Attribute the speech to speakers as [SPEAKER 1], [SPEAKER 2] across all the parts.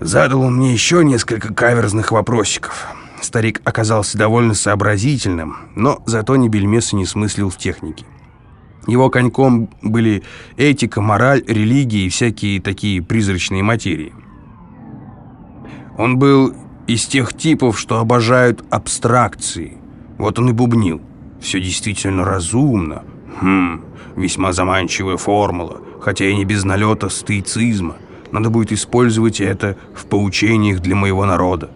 [SPEAKER 1] Задал он мне еще несколько каверзных вопросиков. Старик оказался довольно сообразительным, но зато ни бельмеса не смыслил в технике. Его коньком были этика, мораль, религия и всякие такие призрачные материи. Он был из тех типов, что обожают абстракции. Вот он и бубнил. Все действительно разумно. Хм, весьма заманчивая формула, хотя и не без налета стоицизма. Надо будет использовать это в поучениях для моего народа.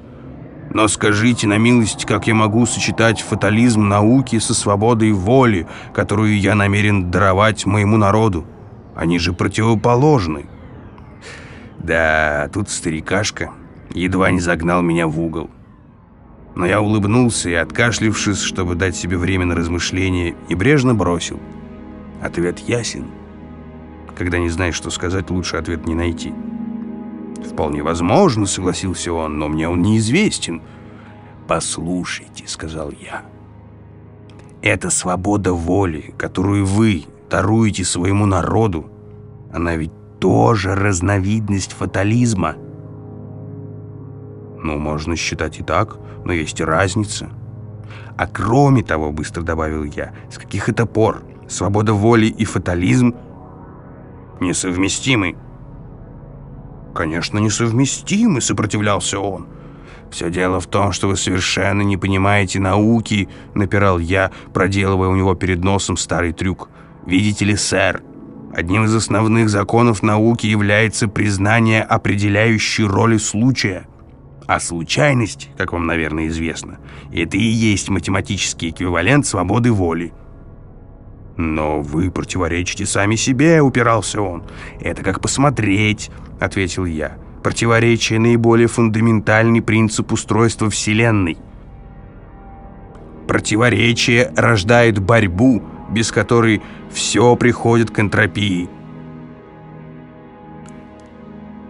[SPEAKER 1] Но скажите на милость, как я могу сочетать фатализм науки со свободой воли, которую я намерен даровать моему народу? Они же противоположны. Да, тут старикашка едва не загнал меня в угол. Но я улыбнулся и, откашлившись, чтобы дать себе время на размышление, небрежно бросил. Ответ ясен. Когда не знаешь, что сказать, лучше ответ не найти. «Вполне возможно», — согласился он, — «но мне он неизвестен». «Послушайте», — сказал я, — «это свобода воли, которую вы даруете своему народу, она ведь тоже разновидность фатализма». «Ну, можно считать и так, но есть и разница». «А кроме того», — быстро добавил я, — «с каких это пор свобода воли и фатализм несовместимы?» «Конечно, несовместимы», — сопротивлялся он. «Все дело в том, что вы совершенно не понимаете науки», — напирал я, проделывая у него перед носом старый трюк. «Видите ли, сэр, одним из основных законов науки является признание определяющей роли случая. А случайность, как вам, наверное, известно, это и есть математический эквивалент свободы воли». «Но вы противоречите сами себе», — упирался он. «Это как посмотреть», — ответил я. «Противоречие — наиболее фундаментальный принцип устройства Вселенной. Противоречие рождает борьбу, без которой все приходит к энтропии.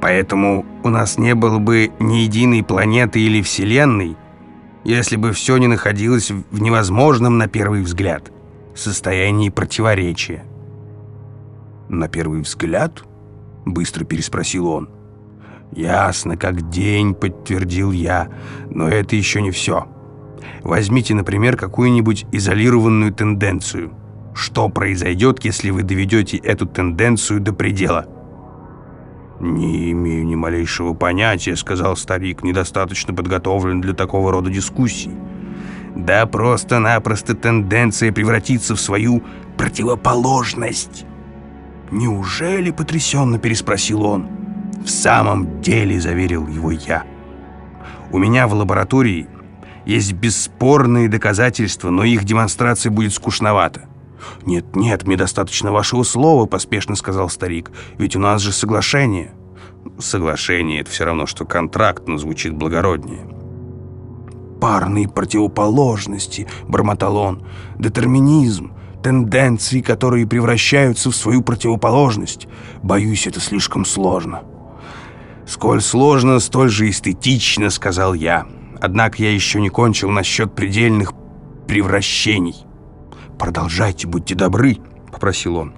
[SPEAKER 1] Поэтому у нас не было бы ни единой планеты или Вселенной, если бы все не находилось в невозможном на первый взгляд» состоянии противоречия. «На первый взгляд?» — быстро переспросил он. «Ясно, как день», — подтвердил я, — «но это еще не все. Возьмите, например, какую-нибудь изолированную тенденцию. Что произойдет, если вы доведете эту тенденцию до предела?» «Не имею ни малейшего понятия», — сказал старик, недостаточно подготовлен для такого рода дискуссий. Да просто-напросто тенденция превратиться в свою противоположность. «Неужели?» — потрясенно переспросил он. «В самом деле», — заверил его я. «У меня в лаборатории есть бесспорные доказательства, но их демонстрация будет скучновата». «Нет, нет, мне достаточно вашего слова», — поспешно сказал старик. «Ведь у нас же соглашение». «Соглашение — это все равно, что контракт, но звучит благороднее» парные противоположности», — бормотал он, — «детерминизм, тенденции, которые превращаются в свою противоположность. Боюсь, это слишком сложно». «Сколь сложно, столь же эстетично», — сказал я. «Однако я еще не кончил насчет предельных превращений». «Продолжайте, будьте добры», — попросил он.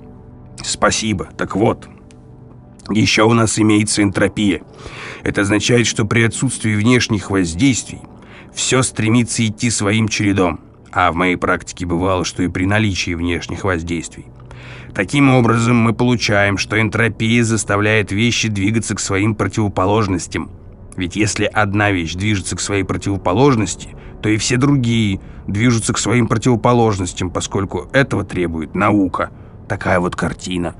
[SPEAKER 1] «Спасибо. Так вот, еще у нас имеется энтропия. Это означает, что при отсутствии внешних воздействий все стремится идти своим чередом, а в моей практике бывало, что и при наличии внешних воздействий. Таким образом, мы получаем, что энтропия заставляет вещи двигаться к своим противоположностям. Ведь если одна вещь движется к своей противоположности, то и все другие движутся к своим противоположностям, поскольку этого требует наука. Такая вот картина.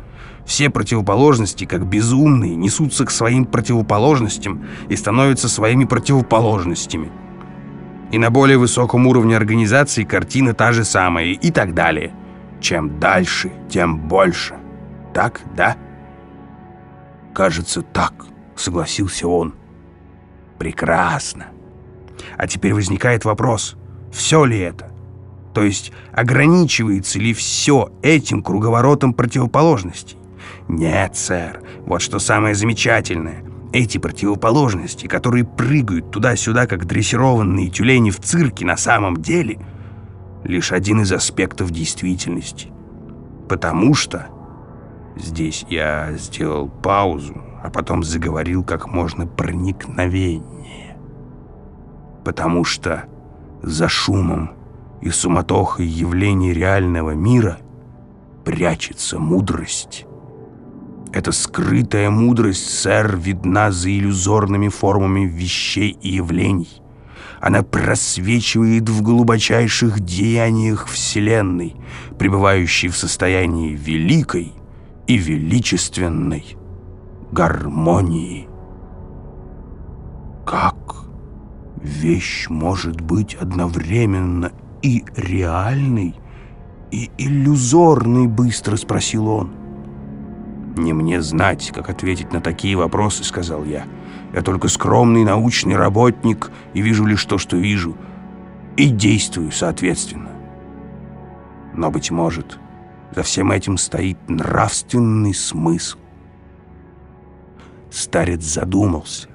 [SPEAKER 1] Все противоположности, как безумные, несутся к своим противоположностям и становятся своими противоположностями и на более высоком уровне организации картина та же самая и так далее. Чем дальше, тем больше. Так, да? Кажется, так, согласился он. Прекрасно. А теперь возникает вопрос, все ли это? То есть ограничивается ли все этим круговоротом противоположностей? Нет, сэр, вот что самое замечательное – эти противоположности, которые прыгают туда-сюда, как дрессированные тюлени в цирке, на самом деле лишь один из аспектов действительности. Потому что... Здесь я сделал паузу, а потом заговорил как можно проникновеннее. Потому что за шумом и суматохой явлений реального мира прячется мудрость. Эта скрытая мудрость, сэр, видна за иллюзорными формами вещей и явлений. Она просвечивает в глубочайших деяниях Вселенной, пребывающей в состоянии великой и величественной гармонии. Как вещь может быть одновременно и реальной, и иллюзорной, быстро спросил он. «Не мне знать, как ответить на такие вопросы», — сказал я. «Я только скромный научный работник и вижу лишь то, что вижу, и действую соответственно. Но, быть может, за всем этим стоит нравственный смысл». Старец задумался.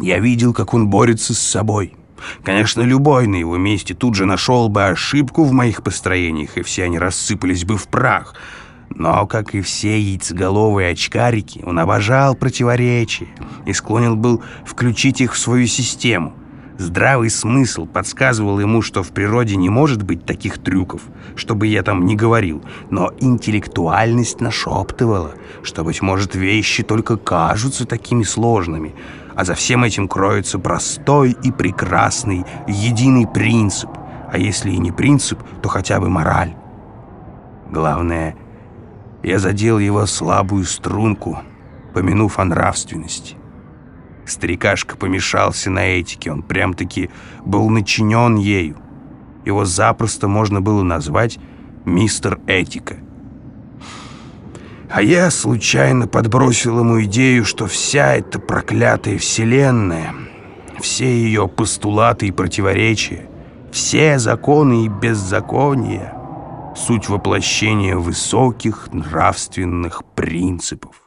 [SPEAKER 1] Я видел, как он борется с собой. Конечно, любой на его месте тут же нашел бы ошибку в моих построениях, и все они рассыпались бы в прах — но, как и все яйцеголовые очкарики, он обожал противоречия и склонен был включить их в свою систему. Здравый смысл подсказывал ему, что в природе не может быть таких трюков, чтобы я там не говорил, но интеллектуальность нашептывала, что, быть может, вещи только кажутся такими сложными, а за всем этим кроется простой и прекрасный единый принцип, а если и не принцип, то хотя бы мораль. Главное — я задел его слабую струнку, помянув о нравственности. Старикашка помешался на этике, он прям-таки был начинен ею. Его запросто можно было назвать мистер Этика. А я случайно подбросил ему идею, что вся эта проклятая вселенная, все ее постулаты и противоречия, все законы и беззакония — суть воплощения высоких нравственных принципов.